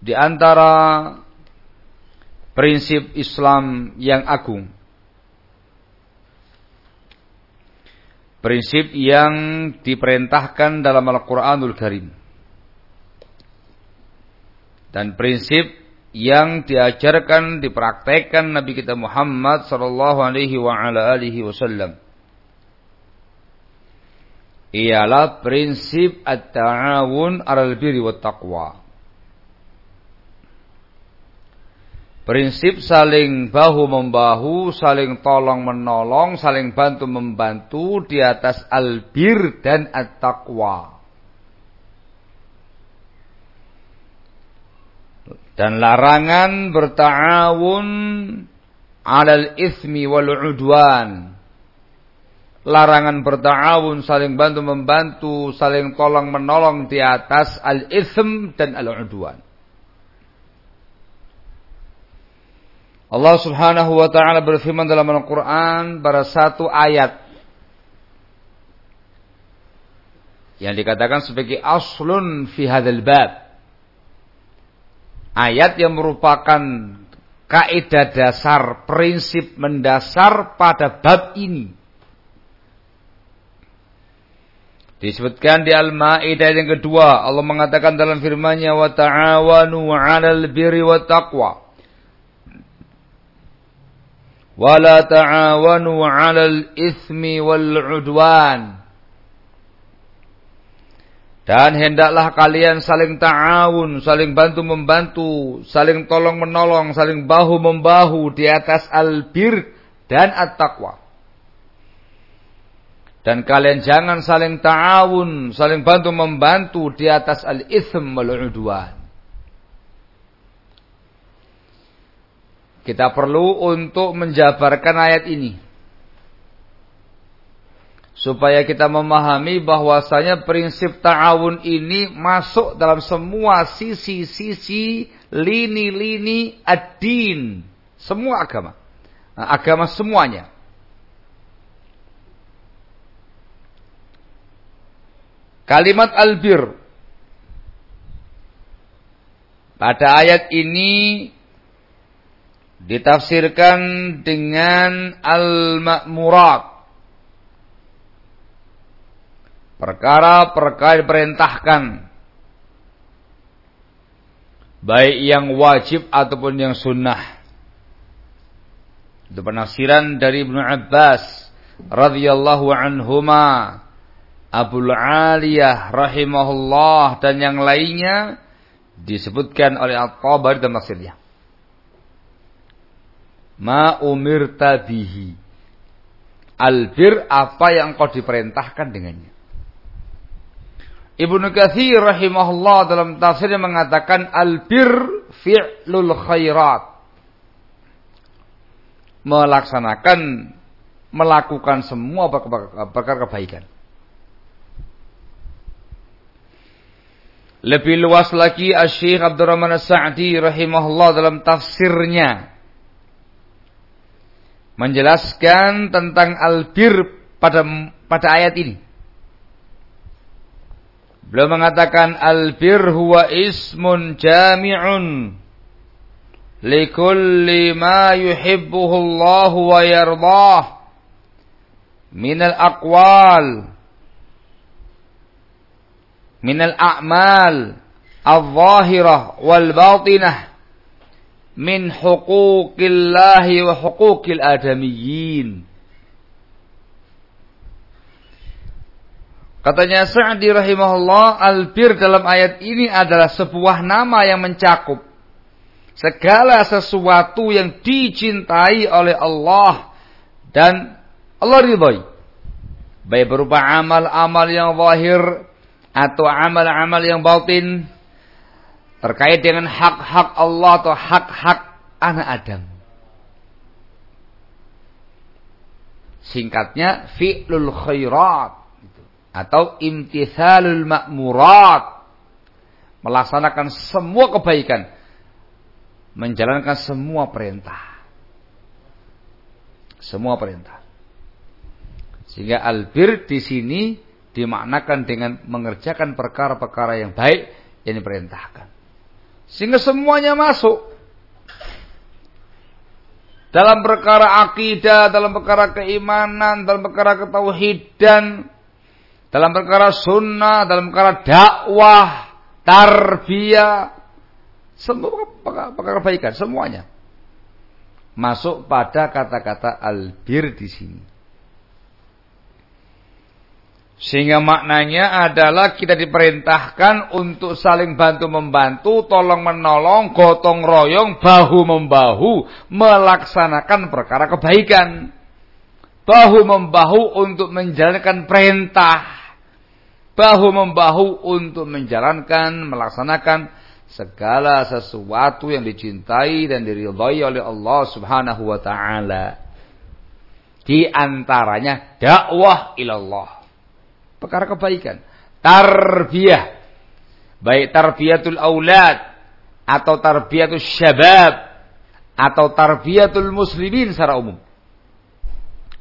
Di antara prinsip Islam yang agung. Prinsip yang diperintahkan dalam Al-Quranul Karim. Dan prinsip yang diajarkan, dipraktekkan Nabi kita Muhammad sallallahu alaihi wa ala alihi wasallam. Ialah prinsip at-ta'awun 'alal birri wat taqwa. Prinsip saling bahu membahu, saling tolong menolong, saling bantu membantu di atas albir dan at-taqwa. Dan larangan berta'awun alal ismi wal udwan. Larangan berta'awun saling bantu membantu, saling tolong menolong di atas al-ism dan al-udwan. Allah Subhanahu wa taala berfirman dalam Al-Qur'an pada satu ayat yang dikatakan sebagai aslun fi hadzal bab. Ayat yang merupakan kaidah dasar, prinsip mendasar pada bab ini. Disebutkan di Al-Maidah yang kedua, Allah mengatakan dalam firman-Nya wa ta'awanu 'alal birri wat taqwa wala ta'awanu ismi wal 'udwan dan hendaklah kalian saling ta'awun, saling bantu membantu, saling tolong menolong, saling bahu membahu di atas albir dan at-taqwa. Dan kalian jangan saling ta'awun, saling bantu membantu di atas al-ithm wal Kita perlu untuk menjabarkan ayat ini. Supaya kita memahami bahwasanya prinsip ta'awun ini masuk dalam semua sisi-sisi lini-lini ad-din. Semua agama. Nah, agama semuanya. Kalimat albir. Pada ayat ini ditafsirkan dengan al-ma'murat. Perkara-perkara diperintahkan. Baik yang wajib ataupun yang sunnah. Itu penafsiran dari Ibnu Abbas radhiyallahu anhuma, Abu Aliyah rahimahullah dan yang lainnya disebutkan oleh At-Tabari dalam tafsirnya. Ma umirta bihi. Albir apa yang kau diperintahkan dengannya. Ibnu Katsir rahimahullah dalam tafsirnya mengatakan albir fi'lul khairat melaksanakan melakukan semua perkara kebaikan. Lebih luas lagi Syekh Abdurrahman As-Sa'di rahimahullah dalam tafsirnya menjelaskan tentang albir pada pada ayat ini. Beliau mengatakan albir huwa ismun jami'un likulli ma yuhibbuhu Allah wa yardah min al-aqwal min al-a'mal al-zahirah wal batinah min huquqillahi wa huquqil adamiyyin Katanya Sa'di rahimahullah, albir dalam ayat ini adalah sebuah nama yang mencakup segala sesuatu yang dicintai oleh Allah dan Allah ridhoi. Baik berupa amal-amal yang zahir atau amal-amal yang batin terkait dengan hak-hak Allah atau hak-hak anak Adam. Singkatnya fi'lul khairat atau imtithalul ma'murat melaksanakan semua kebaikan menjalankan semua perintah. Semua perintah. Sehingga albir di sini dimaknakan dengan mengerjakan perkara-perkara yang baik yang diperintahkan. Sehingga semuanya masuk. Dalam perkara akidah, dalam perkara keimanan, dalam perkara ketauhidan, dalam perkara sunnah, dalam perkara dakwah, tarbiyah, semua perkara kebaikan, semuanya. Masuk pada kata-kata albir di sini. Sehingga maknanya adalah kita diperintahkan untuk saling bantu-membantu, tolong-menolong, gotong royong, bahu-membahu, melaksanakan perkara kebaikan. Bahu-membahu untuk menjalankan perintah. Bahu-membahu untuk menjalankan, melaksanakan segala sesuatu yang dicintai dan diridhai oleh Allah Subhanahu wa taala. Di antaranya dakwah ilallah. Perkara kebaikan, tarbiyah. Baik tarbiyatul aulad atau tarbiyatul syabab atau tarbiyatul muslimin secara umum.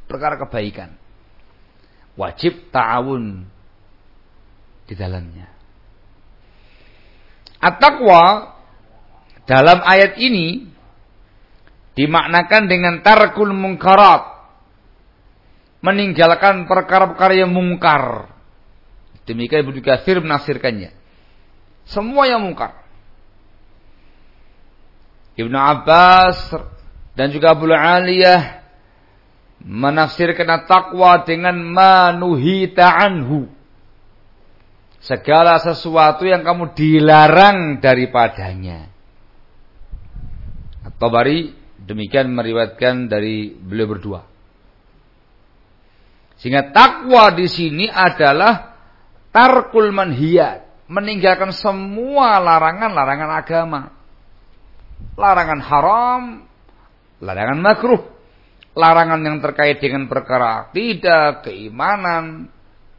Perkara kebaikan. Wajib ta'awun di dalamnya. At-taqwa dalam ayat ini dimaknakan dengan tarkul mungkarat. Meninggalkan perkara-perkara yang mungkar. Demikian Ibnu Katsir menafsirkannya. Semua yang mungkar. Ibnu Abbas dan juga Abu Aliyah menafsirkan taqwa dengan manuhita anhu segala sesuatu yang kamu dilarang daripadanya. Atau bari demikian meriwayatkan dari beliau berdua. Sehingga takwa di sini adalah tarkul manhiyat, meninggalkan semua larangan-larangan agama. Larangan haram, larangan makruh, larangan yang terkait dengan perkara tidak, keimanan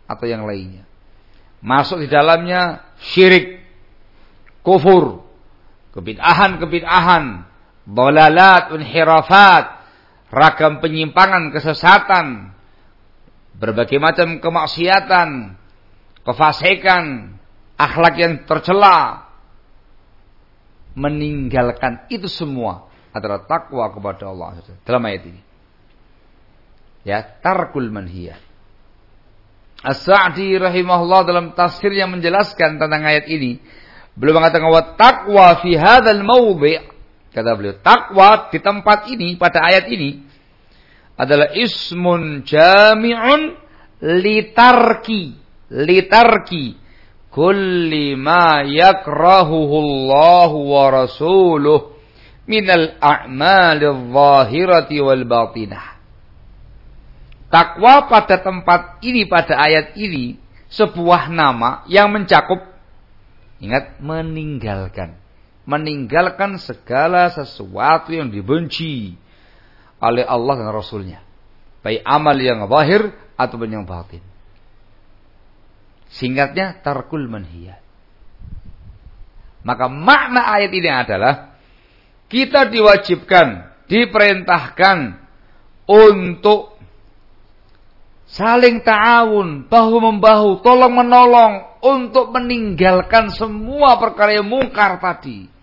atau yang lainnya masuk di dalamnya syirik, kufur, kebid'ahan-kebid'ahan, dolalat, unhirafat, ragam penyimpangan, kesesatan, berbagai macam kemaksiatan, kefasikan, akhlak yang tercela, meninggalkan itu semua adalah takwa kepada Allah dalam ayat ini. Ya, tarkul manhiyah. As-Sa'di rahimahullah dalam tafsirnya menjelaskan tentang ayat ini. Beliau mengatakan wa taqwa fi hadzal mawdi' kata beliau takwa di tempat ini pada ayat ini adalah ismun jami'un litarki litarki kulli ma yakrahuhu Allah wa rasuluh minal a'malil zahirati wal batinah. Takwa pada tempat ini, pada ayat ini, sebuah nama yang mencakup, ingat, meninggalkan. Meninggalkan segala sesuatu yang dibenci oleh Allah dan Rasulnya. Baik amal yang zahir ataupun yang batin. Singkatnya, tarkul manhiyat. Maka makna ayat ini adalah kita diwajibkan, diperintahkan untuk saling ta'awun, bahu membahu, tolong menolong untuk meninggalkan semua perkara yang mungkar tadi.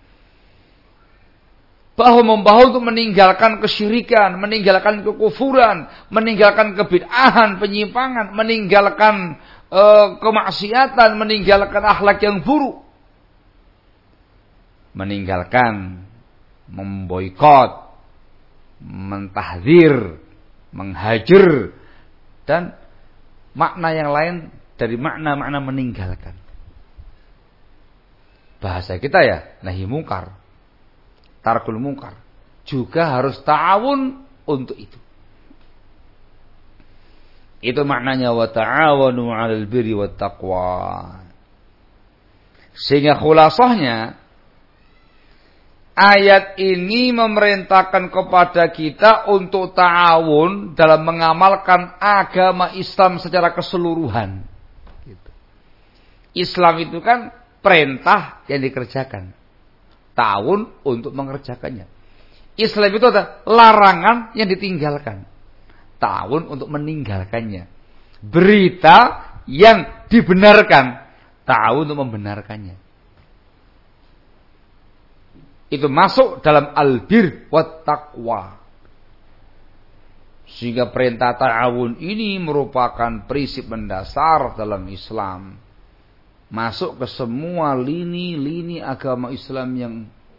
Bahu membahu untuk meninggalkan kesyirikan, meninggalkan kekufuran, meninggalkan kebid'ahan, penyimpangan, meninggalkan uh, kemaksiatan, meninggalkan akhlak yang buruk. Meninggalkan, memboikot, mentahdir, menghajar, dan makna yang lain dari makna-makna meninggalkan. Bahasa kita ya, nahi mungkar, tarkul mungkar. Juga harus ta'awun untuk itu. Itu maknanya wa ta'awanu 'alal birri wat taqwa. Sehingga khulasahnya Ayat ini memerintahkan kepada kita untuk ta'awun dalam mengamalkan agama Islam secara keseluruhan. Gitu. Islam itu kan perintah yang dikerjakan. Ta'awun untuk mengerjakannya. Islam itu adalah larangan yang ditinggalkan. Ta'awun untuk meninggalkannya. Berita yang dibenarkan. Ta'awun untuk membenarkannya itu masuk dalam albir wat taqwa. Sehingga perintah ta'awun ini merupakan prinsip mendasar dalam Islam. Masuk ke semua lini-lini agama Islam yang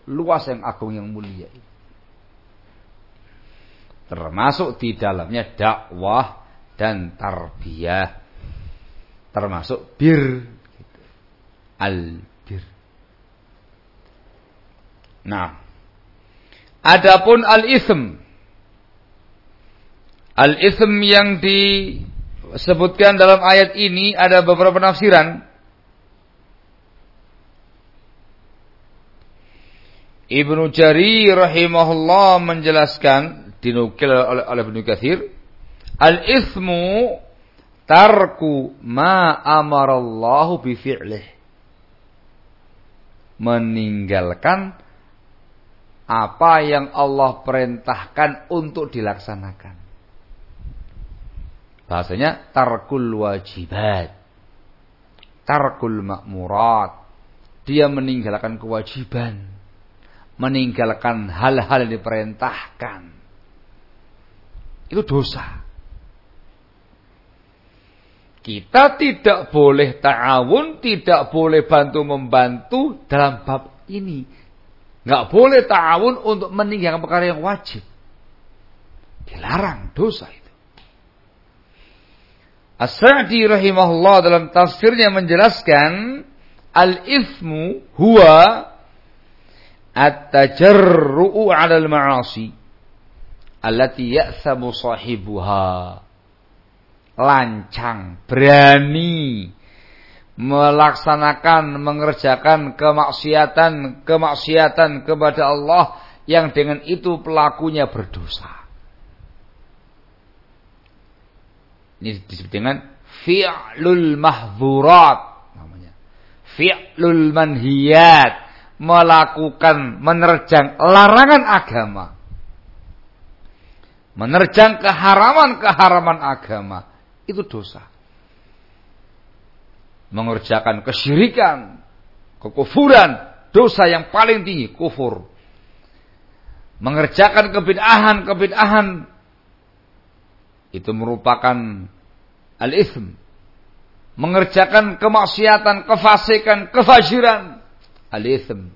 luas yang agung yang mulia Termasuk di dalamnya dakwah dan tarbiyah. Termasuk bir. Gitu. Al Nah, adapun al-ism, al-ism yang disebutkan dalam ayat ini ada beberapa penafsiran. Ibnu Jari rahimahullah menjelaskan dinukil oleh, oleh Ibnu Katsir, al-ismu tarku ma amarallahu bi fi'lih. Meninggalkan apa yang Allah perintahkan untuk dilaksanakan. Bahasanya tarkul wajibat. Tarkul makmurat. Dia meninggalkan kewajiban. Meninggalkan hal-hal yang diperintahkan. Itu dosa. Kita tidak boleh ta'awun, tidak boleh bantu-membantu dalam bab ini Nggak boleh ta'awun untuk meninggalkan perkara yang wajib. Dilarang dosa itu. As-Sa'di rahimahullah dalam tafsirnya menjelaskan al-ithmu huwa at-tajarru'u 'ala al-ma'asi allati ya'thamu sahibuha. Lancang, berani melaksanakan, mengerjakan kemaksiatan, kemaksiatan kepada Allah yang dengan itu pelakunya berdosa. Ini disebut dengan fi'lul mahzurat namanya. Fi'lul manhiyat, melakukan menerjang larangan agama. Menerjang keharaman-keharaman agama itu dosa mengerjakan kesyirikan, kekufuran, dosa yang paling tinggi, kufur. mengerjakan kebid'ahan-kebid'ahan itu merupakan al-ithm. Mengerjakan kemaksiatan, kefasikan, kefajiran, al-ithm.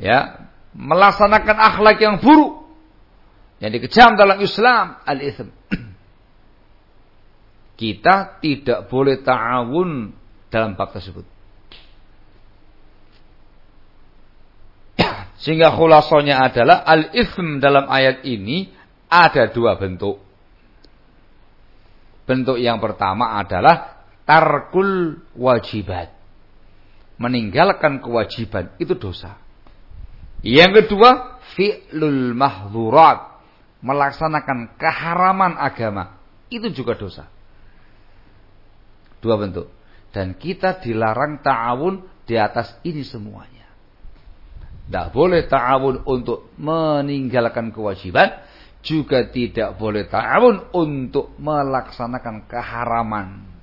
Ya, melaksanakan akhlak yang buruk yang dikejam dalam Islam, al-ithm. Kita tidak boleh ta'awun dalam bab tersebut. Sehingga khulasonya adalah al-ithm dalam ayat ini ada dua bentuk. Bentuk yang pertama adalah tarkul wajibat. Meninggalkan kewajiban itu dosa. Yang kedua, fi'lul mahzurat. Melaksanakan keharaman agama. Itu juga dosa. Dua bentuk. Dan kita dilarang ta'awun di atas ini semuanya. Tidak boleh ta'awun untuk meninggalkan kewajiban juga tidak boleh ta'awun untuk melaksanakan keharaman.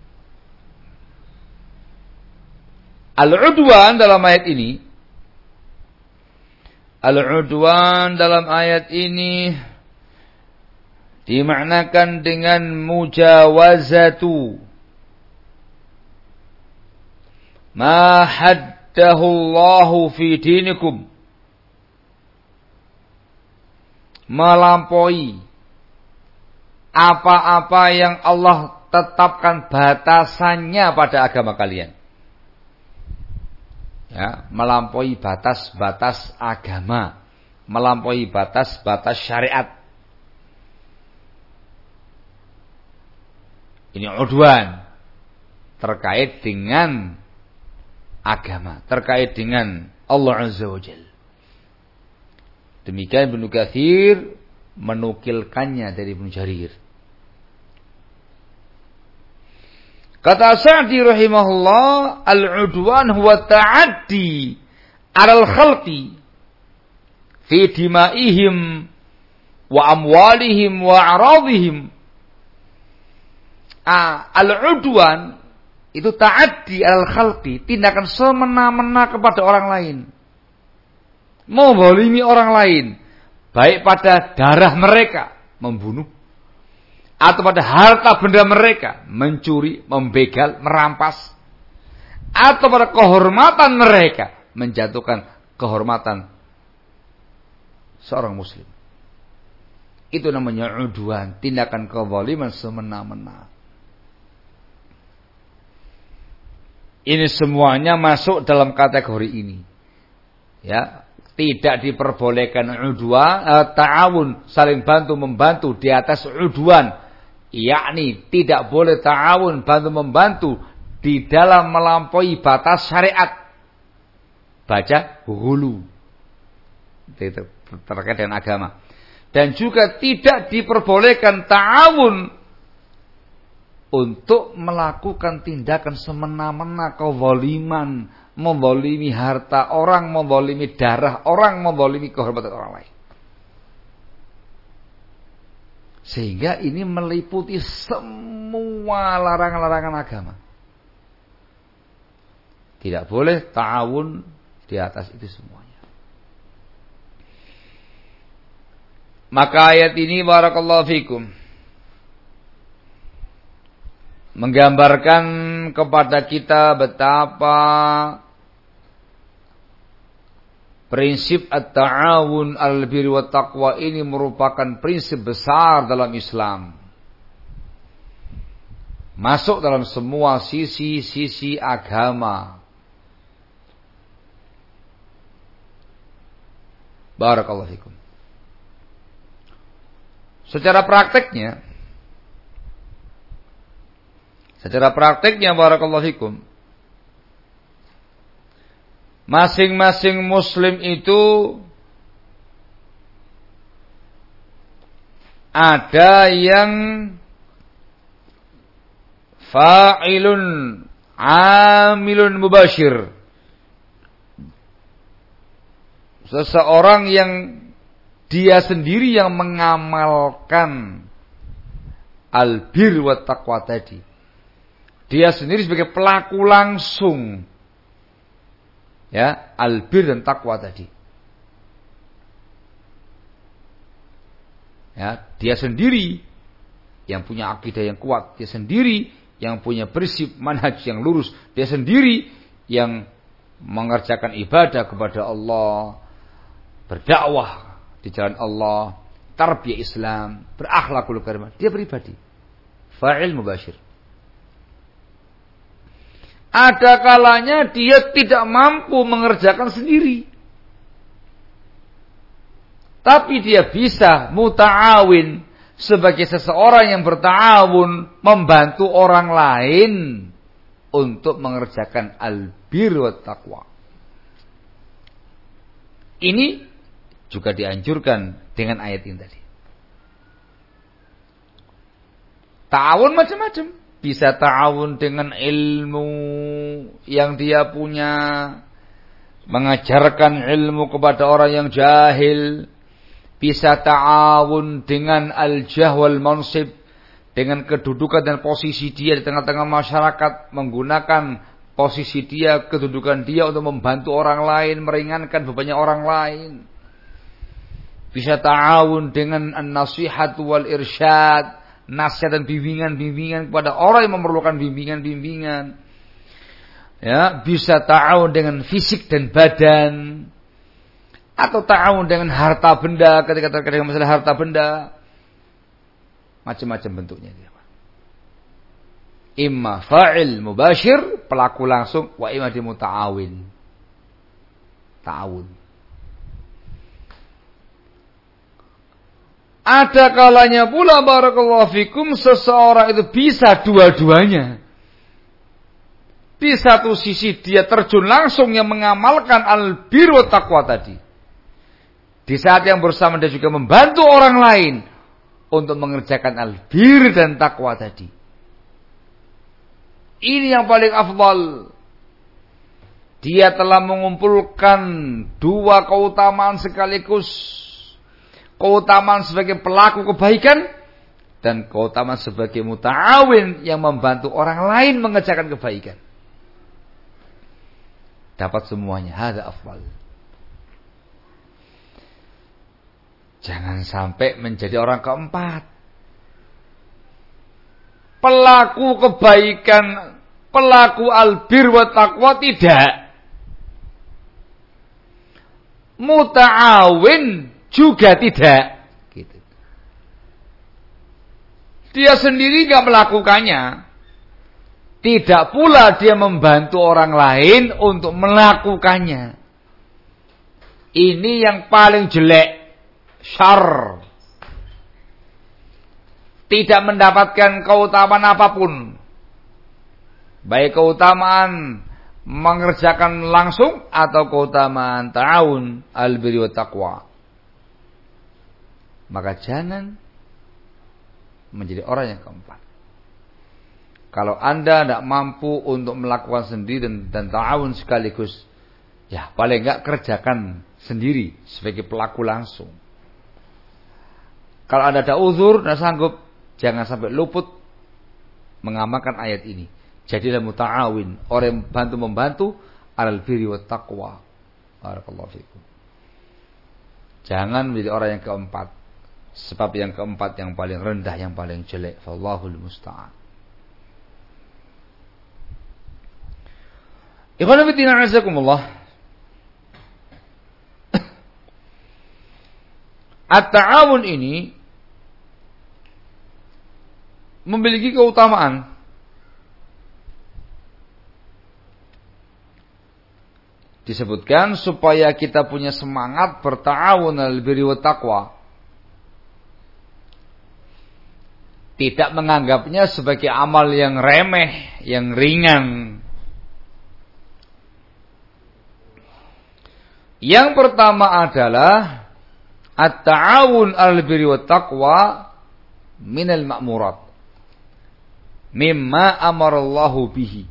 Al-udwan dalam ayat ini. Al-udwan dalam ayat ini dimaknakan dengan mujawazatu. Ma haddahu Allahu fi dinikum. Melampaui apa-apa yang Allah tetapkan batasannya pada agama kalian. Ya, melampaui batas-batas agama, melampaui batas-batas syariat. Ini udwan terkait dengan agama, terkait dengan Allah Azza wa Jalla. Demikian Ibnu Katsir menukilkannya dari Ibnu Jarir. Kata Sa'di rahimahullah, al-udwan huwa ta'addi al khalqi fi dimaihim wa amwalihim wa aradihim. Ah, al-udwan itu ta'addi al khalqi, tindakan semena-mena kepada orang lain membolimi orang lain, baik pada darah mereka membunuh atau pada harta benda mereka mencuri, membegal, merampas atau pada kehormatan mereka menjatuhkan kehormatan seorang muslim. Itu namanya uduan, tindakan kezaliman semena-mena. Ini semuanya masuk dalam kategori ini. Ya, tidak diperbolehkan udwan eh, ta'awun saling bantu membantu di atas udwan yakni tidak boleh ta'awun bantu membantu di dalam melampaui batas syariat. Baca hulu. Terkait dengan agama. Dan juga tidak diperbolehkan ta'awun untuk melakukan tindakan semena-mena kezaliman membolimi harta orang, membolimi darah orang, membolimi kehormatan orang lain. Sehingga ini meliputi semua larangan-larangan agama. Tidak boleh ta'awun di atas itu semuanya. Maka ayat ini barakallahu fikum menggambarkan kepada kita betapa prinsip at-ta'awun al-birri wa taqwa ini merupakan prinsip besar dalam Islam. Masuk dalam semua sisi-sisi agama. Barakallahu fikum. Secara prakteknya Secara prakteknya barakallahu fikum. Masing-masing muslim itu ada yang fa'ilun amilun mubashir. Seseorang yang dia sendiri yang mengamalkan albir wa taqwa tadi. Dia sendiri sebagai pelaku langsung. Ya, albir dan takwa tadi. Ya, dia sendiri yang punya akidah yang kuat, dia sendiri yang punya prinsip manhaj yang lurus, dia sendiri yang mengerjakan ibadah kepada Allah, berdakwah di jalan Allah, tarbiyah Islam, berakhlakul karimah, dia pribadi. Fa'il mubashir. Ada kalanya dia tidak mampu mengerjakan sendiri. Tapi dia bisa muta'awin sebagai seseorang yang bertawun membantu orang lain untuk mengerjakan albir wa taqwa. Ini juga dianjurkan dengan ayat ini tadi. Ta'awun macam-macam bisa ta'awun dengan ilmu yang dia punya, mengajarkan ilmu kepada orang yang jahil, bisa ta'awun dengan al-jah wal mansib, dengan kedudukan dan posisi dia di tengah-tengah masyarakat, menggunakan posisi dia, kedudukan dia untuk membantu orang lain, meringankan bebannya orang lain. Bisa ta'awun dengan an-nasihat wal irsyad, nasihat dan bimbingan-bimbingan kepada orang yang memerlukan bimbingan-bimbingan. Ya, bisa ta'awun dengan fisik dan badan atau ta'awun dengan harta benda ketika terkait masalah harta benda. Macam-macam bentuknya. Imma fa'il mubashir, pelaku langsung, wa imma dimuta'awin. Ta'awun. Ada kalanya pula barakallahu fikum seseorang itu bisa dua-duanya. Di satu sisi dia terjun langsung yang mengamalkan albir wa taqwa tadi. Di saat yang bersama dia juga membantu orang lain untuk mengerjakan albir dan takwa tadi. Ini yang paling afdal. Dia telah mengumpulkan dua keutamaan sekaligus keutamaan sebagai pelaku kebaikan dan keutamaan sebagai muta'awin yang membantu orang lain mengerjakan kebaikan. Dapat semuanya. Hada afwal. Jangan sampai menjadi orang keempat. Pelaku kebaikan, pelaku albir wa taqwa tidak. Muta'awin juga tidak. Gitu. Dia sendiri nggak melakukannya. Tidak pula dia membantu orang lain untuk melakukannya. Ini yang paling jelek. Syar. Tidak mendapatkan keutamaan apa pun. Baik keutamaan mengerjakan langsung atau keutamaan ta'awun al-birri wa taqwa maka jangan menjadi orang yang keempat. Kalau Anda tidak mampu untuk melakukan sendiri dan, dan ta'awun sekaligus, ya paling enggak kerjakan sendiri sebagai pelaku langsung. Kalau Anda ada uzur dan sanggup, jangan sampai luput mengamalkan ayat ini. Jadilah muta'awin, orang yang bantu-membantu alal birri wa taqwa. Barakallahu fikum. Jangan menjadi orang yang keempat. Sebab yang keempat yang paling rendah, yang paling jelek. Fallahul musta'an. Ikhwan fillah azakumullah. At-ta'awun ini memiliki keutamaan. Disebutkan supaya kita punya semangat berta'awun al-birri wa taqwa. Tidak menganggapnya sebagai amal yang remeh, yang ringan. Yang pertama adalah at-ta'awun al-birri wa taqwa minal ma'murat. Mimma amarallahu bihi.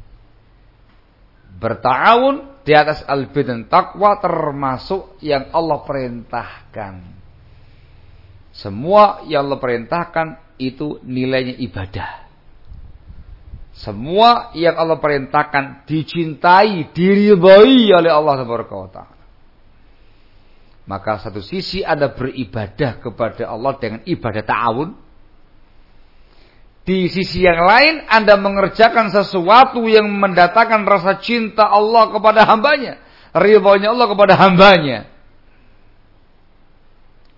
Berta'awun di atas al-birri dan taqwa termasuk yang Allah perintahkan. Semua yang Allah perintahkan itu nilainya ibadah. Semua yang Allah perintahkan dicintai, diridhoi oleh Allah taala. Maka satu sisi Anda beribadah kepada Allah dengan ibadah ta'awun. Di sisi yang lain Anda mengerjakan sesuatu yang mendatangkan rasa cinta Allah kepada hambanya. Ridhonya Allah kepada hambanya.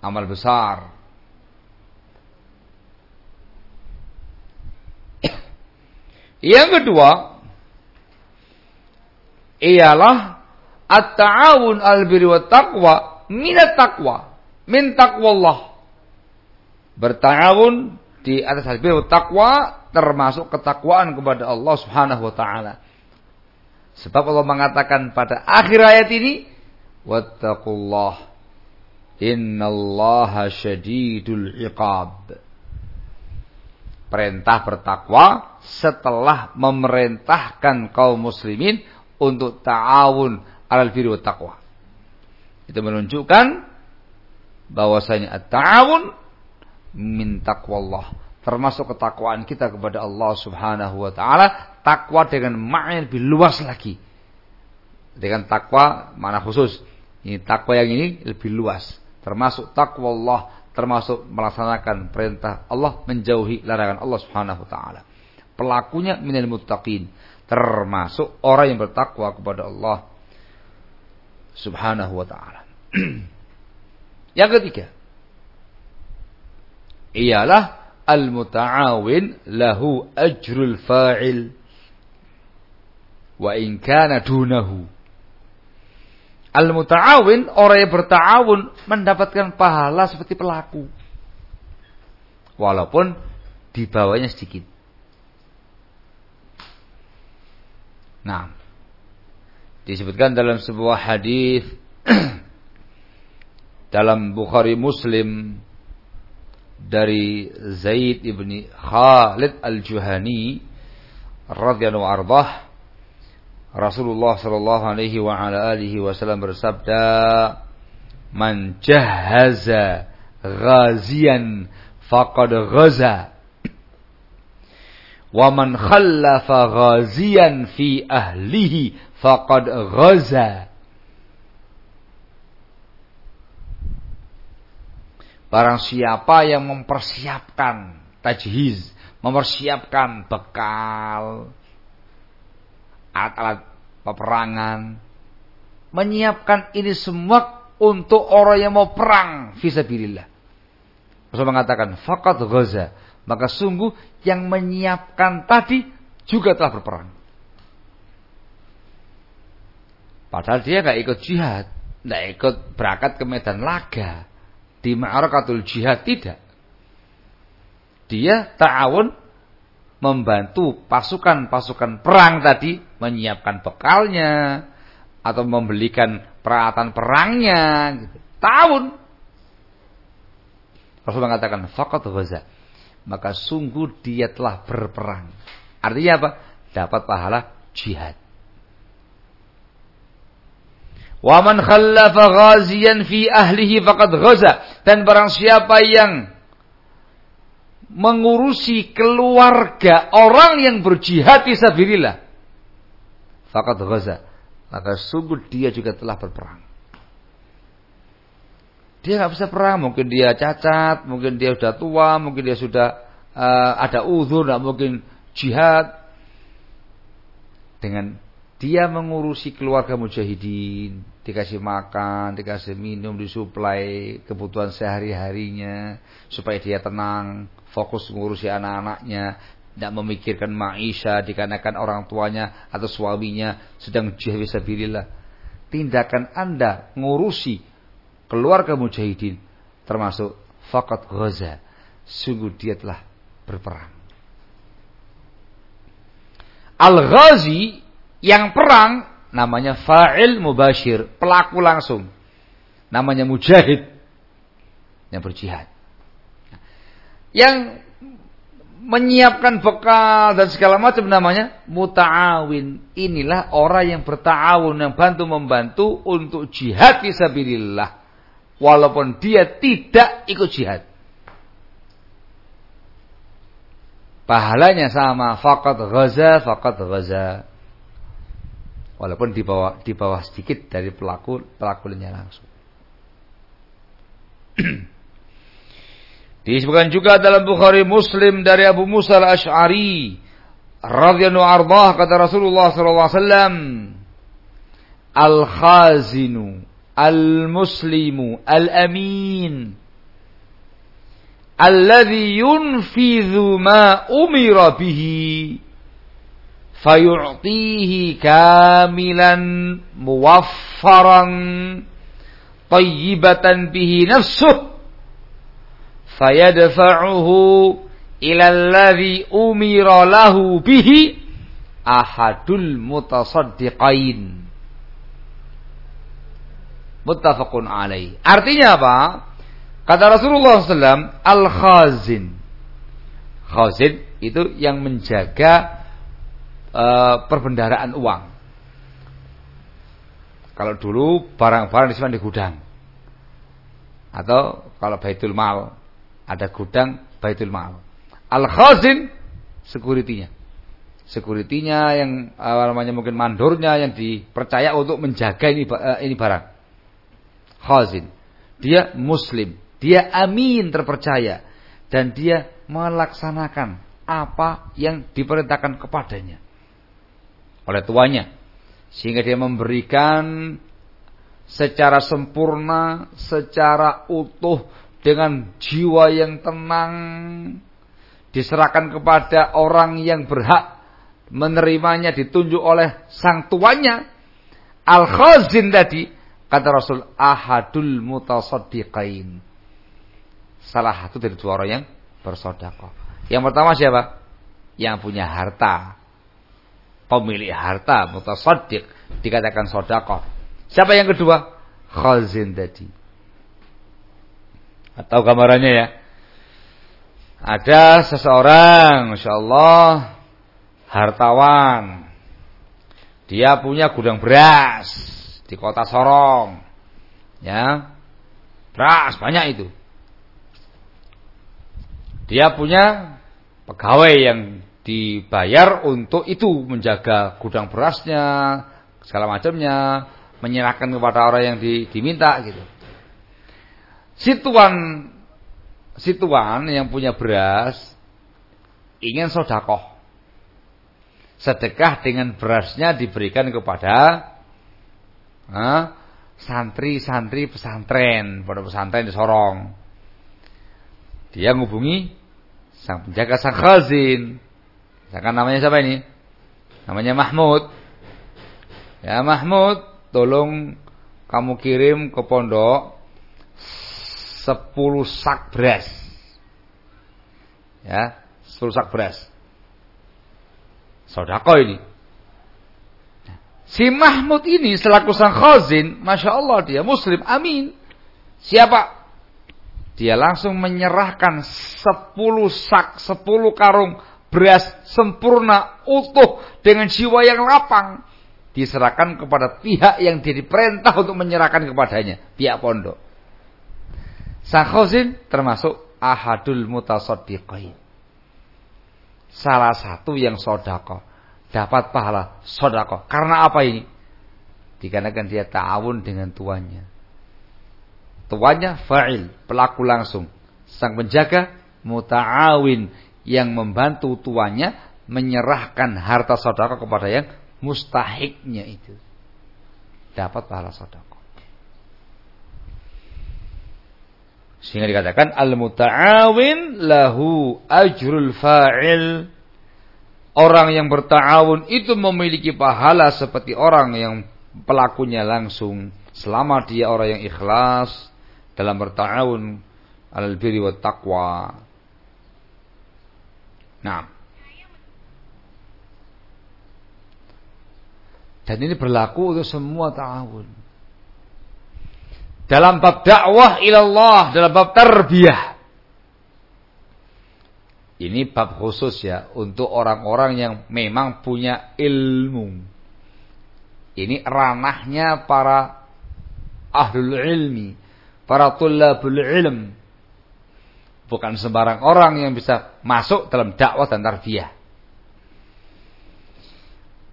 Amal besar. Yang kedua ialah at-ta'awun al-birri wa taqwa minat taqwa min taqwallah. Bertawun di atas al-birri wa taqwa termasuk ketakwaan kepada Allah Subhanahu wa taala. Sebab Allah mengatakan pada akhir ayat ini wattaqullah innallaha syadidul iqab perintah bertakwa setelah memerintahkan kaum muslimin untuk ta'awun alal birri wa taqwa. Itu menunjukkan bahwasanya at-ta'awun min taqwallah termasuk ketakwaan kita kepada Allah Subhanahu wa taala, takwa dengan makna lebih luas lagi. Dengan takwa mana khusus. Ini takwa yang ini lebih luas, termasuk takwa Allah termasuk melaksanakan perintah Allah menjauhi larangan Allah Subhanahu wa taala. Pelakunya minal muttaqin, termasuk orang yang bertakwa kepada Allah Subhanahu wa taala. yang ketiga ialah al-muta'awin lahu ajrul fa'il wa in kana dunahu Al-muta'awin, orang yang berta'awun mendapatkan pahala seperti pelaku. Walaupun di bawahnya sedikit. Nah, disebutkan dalam sebuah hadis dalam Bukhari Muslim dari Zaid ibni Khalid al-Juhani radhiyallahu anhu Rasulullah sallallahu alaihi wa ala alihi wasallam bersabda, "Man jahaza ghaziyan faqad ghaza." Wa man khallafa ghaziyan fi ahlihi faqad ghaza. Barang siapa yang mempersiapkan tajhiz, mempersiapkan bekal, alat-alat peperangan, menyiapkan ini semua untuk orang yang mau perang fisabilillah. Rasul mengatakan, fakat ghaza. Maka sungguh yang menyiapkan tadi juga telah berperang. Padahal dia nggak ikut jihad, nggak ikut berangkat ke medan laga di ma'arakatul jihad tidak. Dia ta'awun membantu pasukan-pasukan perang tadi menyiapkan bekalnya atau membelikan peralatan perangnya gitu. Tahun Rasul mengatakan fakat ghaza maka sungguh dia telah berperang. Artinya apa? Dapat pahala jihad. Waman khallafa ghaziyan fi ahlihi faqad ghaza dan barang siapa yang mengurusi keluarga orang yang berjihad di sabilillah. Fakat ghaza. Maka sungguh dia juga telah berperang. Dia nggak bisa perang, mungkin dia cacat, mungkin dia sudah tua, mungkin dia sudah uh, ada uzur, nggak mungkin jihad. Dengan dia mengurusi keluarga mujahidin, dikasih makan, dikasih minum, disuplai kebutuhan sehari-harinya supaya dia tenang, fokus mengurusi anak-anaknya, tidak memikirkan maisha dikarenakan orang tuanya atau suaminya sedang jihad fisabilillah. Tindakan Anda mengurusi keluarga mujahidin termasuk fakat ghaza. Sungguh dia telah berperang. Al-Ghazi yang perang namanya fa'il mubashir, pelaku langsung. Namanya mujahid yang berjihad yang menyiapkan bekal dan segala macam namanya muta'awin. Inilah orang yang berta'awun yang bantu membantu untuk jihad fisabilillah walaupun dia tidak ikut jihad. Pahalanya sama, fakat ghaza, fakat ghaza. Walaupun di bawah di bawah sedikit dari pelaku pelakunya langsung. Disebutkan juga dalam Bukhari Muslim dari Abu Musa al-Ash'ari radhiyallahu ardhah kata Rasulullah sallallahu alaihi wasallam al-khazinu المسلم الأمين الذي ينفذ ما أمر به فيعطيه كاملا موفرا طيبة به نفسه فيدفعه إلى الذي أمر له به أحد المتصدقين. Muttafaqun alaih artinya apa kata Rasulullah SAW al khazin itu yang menjaga uh, perbendaraan uang kalau dulu barang-barang disimpan di gudang atau kalau baitul mal ada gudang Baitul Mal. Al-Khazin security-nya. Security-nya yang apa namanya mungkin mandornya yang dipercaya untuk menjaga ini uh, ini barang. Khazin. Dia muslim, dia amin terpercaya. Dan dia melaksanakan apa yang diperintahkan kepadanya. Oleh tuannya. Sehingga dia memberikan secara sempurna, secara utuh dengan jiwa yang tenang diserahkan kepada orang yang berhak menerimanya ditunjuk oleh sang tuannya al khazin tadi kata Rasul ahadul mutasaddiqain. Salah satu dari dua orang yang bersodakoh yang pertama siapa? Yang punya harta. Pemilik harta mutasaddiq. Dikatakan sodakoh siapa yang kedua? Khazin tadi. Atau gambarannya ya. Ada seseorang, Masya Allah, hartawan. Dia punya gudang beras di kota Sorong. Ya. Beras banyak itu. Dia punya pegawai yang dibayar untuk itu menjaga gudang berasnya, segala macamnya, menyerahkan kepada orang yang diminta gitu. Situan situan yang punya beras ingin sodakoh. Sedekah dengan berasnya diberikan kepada santri-santri pesantren, pada pesantren di Sorong. Dia menghubungi sang penjaga sang khazin. Misalkan namanya siapa ini? Namanya Mahmud. Ya Mahmud, tolong kamu kirim ke pondok sepuluh sak beras. Ya, sepuluh sak beras. Sodako ini. Si Mahmud ini selaku sang khazin, Masya Allah dia muslim, amin. Siapa? Dia langsung menyerahkan sepuluh sak, sepuluh karung beras sempurna, utuh, dengan jiwa yang lapang. Diserahkan kepada pihak yang diperintah untuk menyerahkan kepadanya, pihak pondok. Sakhozin termasuk ahadul mutasaddiqain. Salah satu yang sodako. Dapat pahala sodako. Karena apa ini? Dikarenakan dia ta'awun dengan tuannya. Tuannya fa'il, pelaku langsung. Sang penjaga muta'awin yang membantu tuannya menyerahkan harta sodako kepada yang mustahiknya itu. Dapat pahala sodako. Sehingga dikatakan al-muta'awin lahu ajrul fa'il. Orang yang berta'awun itu memiliki pahala seperti orang yang pelakunya langsung. Selama dia orang yang ikhlas dalam berta'awun alal birri wa taqwa. Nah. Dan ini berlaku untuk semua ta'awun dalam bab dakwah ilallah, dalam bab tarbiyah. Ini bab khusus ya untuk orang-orang yang memang punya ilmu. Ini ranahnya para ahlul ilmi, para tullabul ilm. Bukan sembarang orang yang bisa masuk dalam dakwah dan tarbiyah.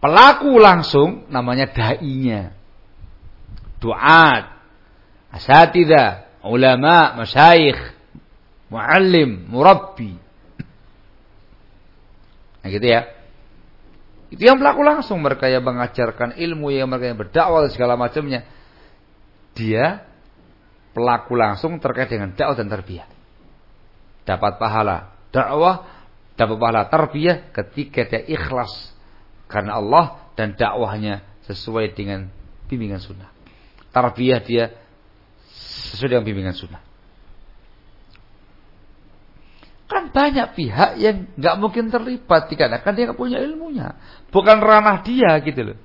Pelaku langsung namanya dai-nya. Duat asatidah, ulama, masyayikh, muallim, murabbi. Nah gitu ya. Itu yang pelaku langsung mereka yang mengajarkan ilmu, yang mereka yang berdakwah dan segala macamnya. Dia pelaku langsung terkait dengan dakwah dan tarbiyah. Dapat pahala dakwah, dapat pahala tarbiyah ketika dia ikhlas karena Allah dan dakwahnya sesuai dengan bimbingan sunnah. Tarbiyah dia sesuai dengan bimbingan sunnah. Kan banyak pihak yang nggak mungkin terlibat dikarenakan dia nggak punya ilmunya, bukan ranah dia gitu loh.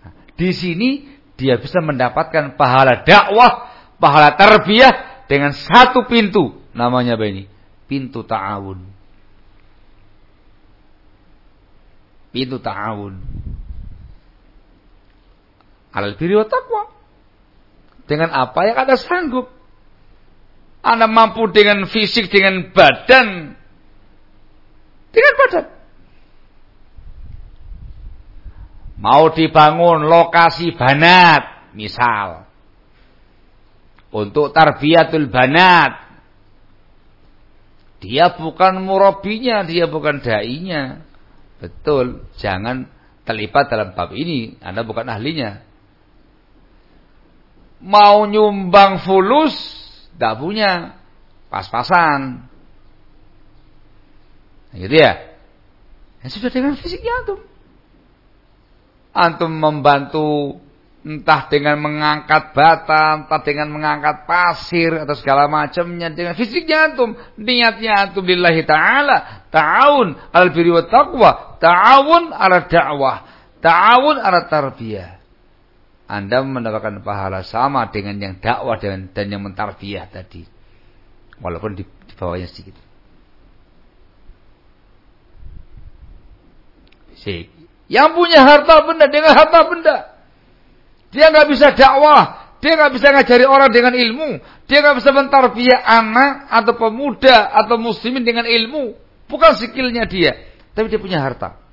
Nah, di sini dia bisa mendapatkan pahala dakwah, pahala tarbiyah dengan satu pintu, namanya apa ini? Pintu ta'awun. Pintu ta'awun. Alal birri wa taqwa. Dengan apa yang ada sanggup. Anda mampu dengan fisik, dengan badan. Dengan badan. Mau dibangun lokasi banat, misal. Untuk tarbiyatul banat. Dia bukan murabinya, dia bukan dainya. Betul, jangan terlibat dalam bab ini. Anda bukan ahlinya. Mau nyumbang fulus, tidak punya pas-pasan. Nah, gitu ya. Ya sudah dengan fisiknya antum. Antum membantu entah dengan mengangkat bata, entah dengan mengangkat pasir atau segala macamnya dengan fisiknya antum, niatnya antum lillahi taala, ta'awun al birri wat taqwa, ta'awun ala dakwah, ta'awun ala tarbiyah. Anda mendapatkan pahala sama dengan yang dakwah dan, dan yang mentarbiyah tadi. Walaupun di, di bawahnya sedikit. Yang punya harta benda dengan harta benda. Dia nggak bisa dakwah. Dia nggak bisa ngajari orang dengan ilmu. Dia nggak bisa mentarbiyah anak atau pemuda atau muslimin dengan ilmu. Bukan skillnya dia. Tapi dia punya harta.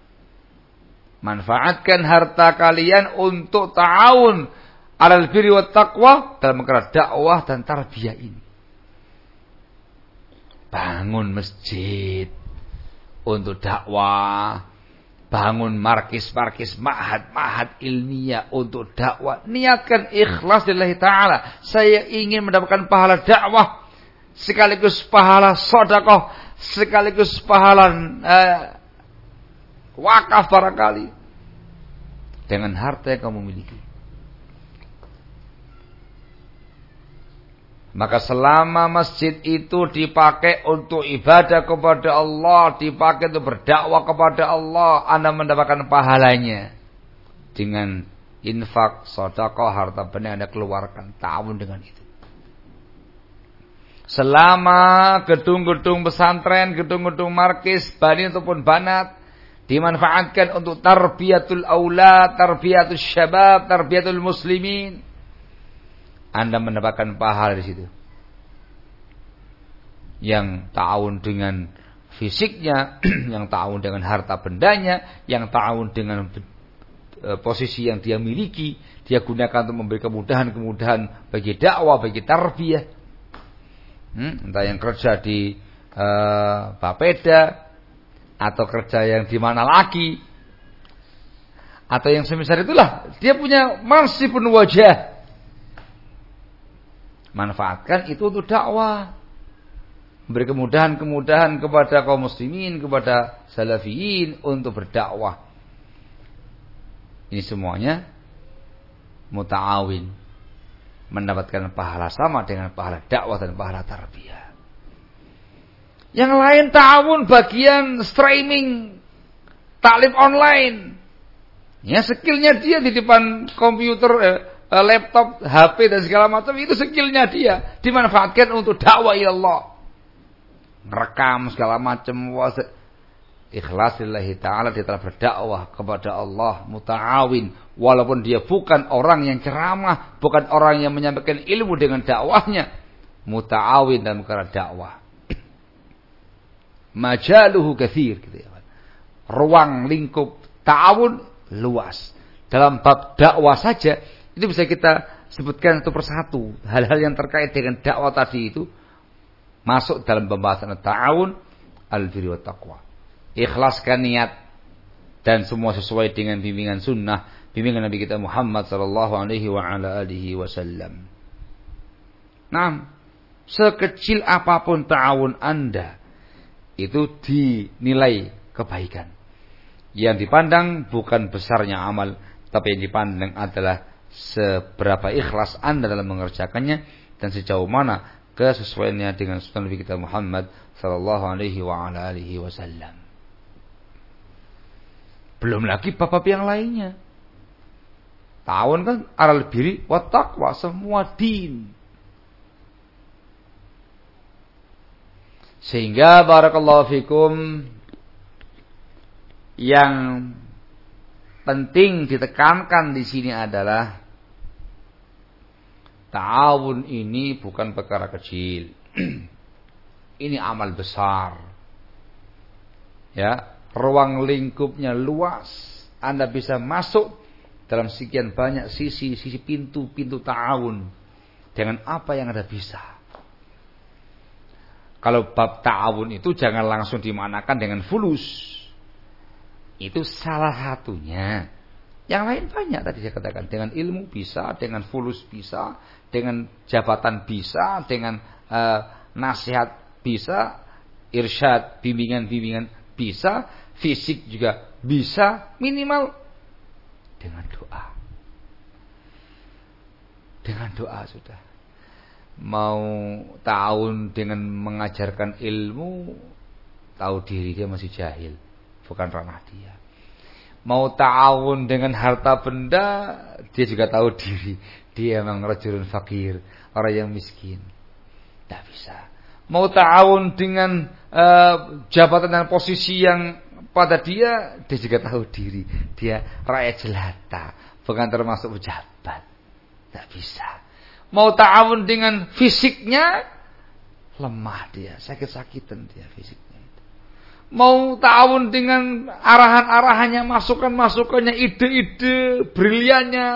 Manfaatkan harta kalian untuk ta'awun alal birri wa taqwa dalam kerana dakwah dan tarbiyah ini. Bangun masjid untuk dakwah, bangun markis-markis ma'had-ma'had ilmiah untuk dakwah. Niatkan ikhlas lillahi ta'ala. Saya ingin mendapatkan pahala dakwah sekaligus pahala sodakoh sekaligus pahala eh, Wakaf barangkali. Dengan harta yang kamu miliki. Maka selama masjid itu dipakai untuk ibadah kepada Allah, dipakai untuk berdakwah kepada Allah, Anda mendapatkan pahalanya. Dengan infak, sodakoh, harta benda Anda keluarkan. Tahun dengan itu. Selama gedung-gedung pesantren, gedung-gedung markis, bani ataupun banat, dimanfaatkan untuk tarbiyatul aulad, tarbiyatul syabab, tarbiyatul muslimin. Anda mendapatkan pahala di situ. Yang ta'awun dengan fisiknya, yang ta'awun dengan harta bendanya, yang ta'awun dengan e, posisi yang dia miliki, dia gunakan untuk memberi kemudahan-kemudahan bagi dakwah, bagi tarbiyah. Hmm, entah yang kerja di uh, Bapeda, atau kerja yang di mana lagi. Atau yang semisal itulah. Dia punya masih penuh wajah. Manfaatkan itu untuk dakwah. Beri kemudahan-kemudahan kepada kaum muslimin kepada salafiyin untuk berdakwah. Ini semuanya muta'awin. Mendapatkan pahala sama dengan pahala dakwah dan pahala tarbiyah yang lain ta'awun bagian streaming, taklim online. Ya skillnya dia di depan komputer, eh, eh laptop, HP dan segala macam itu skillnya dia dimanfaatkan untuk dakwah Allah. Rekam segala macam ikhlas lillahi ta'ala dia telah berdakwah kepada Allah muta'awin walaupun dia bukan orang yang ceramah bukan orang yang menyampaikan ilmu dengan dakwahnya muta'awin dalam perkara dakwah majaluhu kathir gitu ya. Ruang lingkup ta'awun luas. Dalam bab dakwah saja itu bisa kita sebutkan satu persatu hal-hal yang terkait dengan dakwah tadi itu masuk dalam pembahasan ta'awun al-birri wa taqwa. Ikhlaskan niat dan semua sesuai dengan bimbingan sunnah, bimbingan Nabi kita Muhammad sallallahu alaihi wa ala alihi wasallam. Nah, sekecil apa pun ta'awun Anda itu dinilai kebaikan. Yang dipandang bukan besarnya amal, tapi yang dipandang adalah seberapa ikhlas Anda dalam mengerjakannya dan sejauh mana kesesuaiannya dengan sunnah Nabi kita Muhammad sallallahu alaihi wa ala alihi wasallam. Belum lagi bab-bab yang lainnya. Tahun kan aral biri wa taqwa semua din. Sehingga barakallahu fikum yang penting ditekankan di sini adalah ta'awun ini bukan perkara kecil. ini amal besar. Ya, ruang lingkupnya luas. Anda bisa masuk dalam sekian banyak sisi, sisi pintu-pintu ta'awun dengan apa yang Anda bisa. Kalau bab ta'awun itu jangan langsung dimanakan dengan fulus. Itu salah satunya. Yang lain banyak tadi saya katakan. Dengan ilmu bisa, dengan fulus bisa, dengan jabatan bisa, dengan uh, nasihat bisa, irsyad, bimbingan-bimbingan bisa, fisik juga bisa, minimal dengan doa. Dengan doa sudah mau tahun dengan mengajarkan ilmu tahu diri dia masih jahil bukan ranah dia. Mau ta'awun dengan harta benda dia juga tahu diri. Dia memang rajulun fakir orang yang miskin. Tidak bisa. Mau ta'awun dengan uh, jabatan dan posisi yang pada dia dia juga tahu diri. Dia rakyat jelata bukan termasuk pejabat. Tidak bisa Mau ta'awun dengan fisiknya, lemah dia, sakit-sakitan dia fisiknya itu. Mau ta'awun dengan arahan-arahannya, masukan-masukannya, ide-ide, briliannya,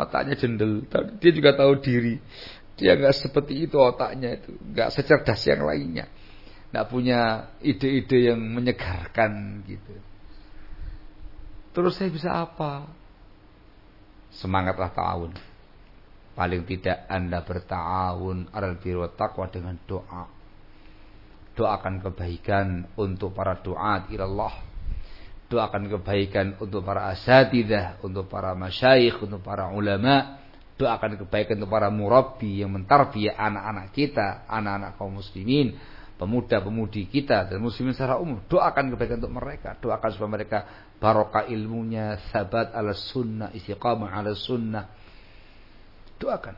otaknya jendel. Dia juga tahu diri. Dia nggak seperti itu otaknya itu, nggak secerdas yang lainnya, nggak punya ide-ide yang menyegarkan gitu. Terus saya bisa apa? Semangatlah ta'awun. Paling tidak Anda bertahun alal birri taqwa dengan doa. Doakan kebaikan untuk para doa ilallah. Doakan kebaikan untuk para asatidah, untuk para masyayikh, untuk para ulama. Doakan kebaikan untuk para murabbi yang mentarbiyah anak-anak kita, anak-anak kaum muslimin, pemuda-pemudi kita dan muslimin secara umum. Doakan kebaikan untuk mereka. Doakan supaya mereka barokah ilmunya, sabat ala sunnah, istiqamah ala sunnah Doakan.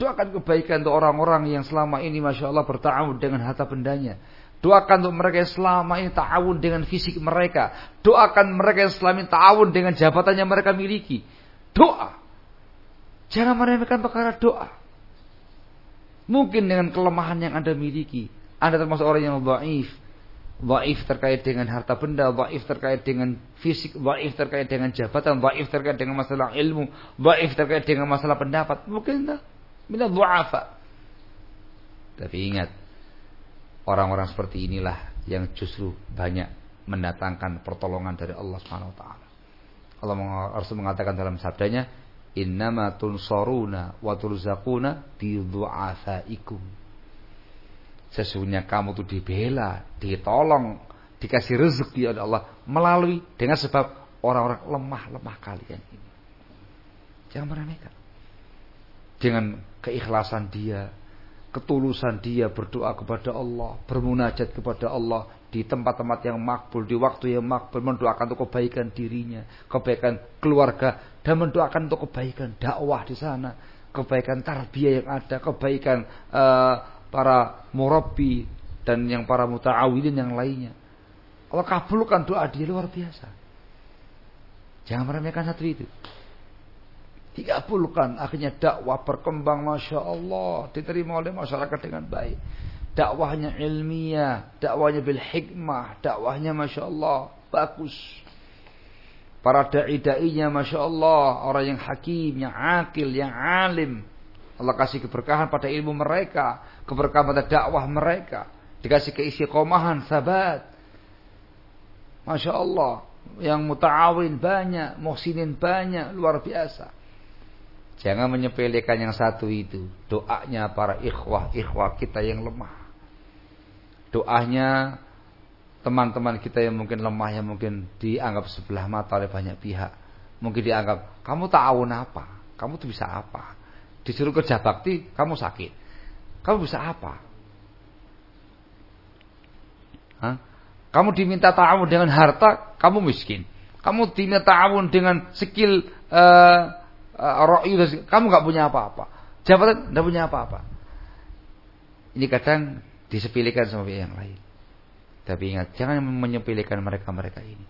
Doakan kebaikan untuk orang-orang yang selama ini Masya Allah bertawun dengan harta bendanya. Doakan untuk mereka yang selama ini ta'awun dengan fisik mereka. Doakan mereka yang selama ini ta'awun dengan jabatan yang mereka miliki. Doa. Jangan meremehkan perkara doa. Mungkin dengan kelemahan yang Anda miliki. Anda termasuk orang yang dhaif. Dhaif terkait dengan harta benda, dhaif terkait dengan fisik, dhaif terkait dengan jabatan, dhaif terkait dengan masalah ilmu, dhaif terkait dengan masalah pendapat. Mungkin dah mina dhu'afa. Tapi ingat, orang-orang seperti inilah yang justru banyak mendatangkan pertolongan dari Allah Subhanahu wa taala. Allah Rasul mengatakan dalam sabdanya, "Innama tunsaruna wa turzaquna bi dhu'afaikum." Sesungguhnya kamu tuh dibela, ditolong, dikasih rezeki oleh Allah melalui dengan sebab orang-orang lemah-lemah kalian ini. Jangan meremehkan. Dengan keikhlasan dia, ketulusan dia berdoa kepada Allah, bermunajat kepada Allah di tempat-tempat yang makbul, di waktu yang makbul, mendoakan untuk kebaikan dirinya, kebaikan keluarga, dan mendoakan untuk kebaikan dakwah di sana, kebaikan tarbiyah yang ada, kebaikan uh, para murabi dan yang para muta'awilin yang lainnya. Allah kabulkan doa dia luar biasa. Jangan meremehkan satu itu. Dikabulkan akhirnya dakwah berkembang Masya Allah diterima oleh masyarakat dengan baik. Dakwahnya ilmiah, dakwahnya bil hikmah, dakwahnya Masya Allah bagus. Para da'i-da'inya Masya Allah. Orang yang hakim, yang akil, yang alim. Allah kasih keberkahan pada ilmu mereka. Keberkahan pada dakwah mereka. Dikasih keisi komahan, sabat. Masya Allah. Yang muta'awin banyak. Muhsinin banyak. Luar biasa. Jangan menyepelekan yang satu itu. Doanya para ikhwah-ikhwah kita yang lemah. Doanya teman-teman kita yang mungkin lemah yang mungkin dianggap sebelah mata oleh banyak pihak mungkin dianggap kamu tahu apa kamu tuh bisa apa disuruh kerja bakti kamu sakit kamu bisa apa Hah? kamu diminta ta'awun dengan harta kamu miskin kamu diminta ta'awun dengan skill uh, uh, kamu nggak punya apa-apa jabatan nggak punya apa-apa ini kadang disepilikan sama yang lain tapi ingat, jangan menyepelekan mereka-mereka ini.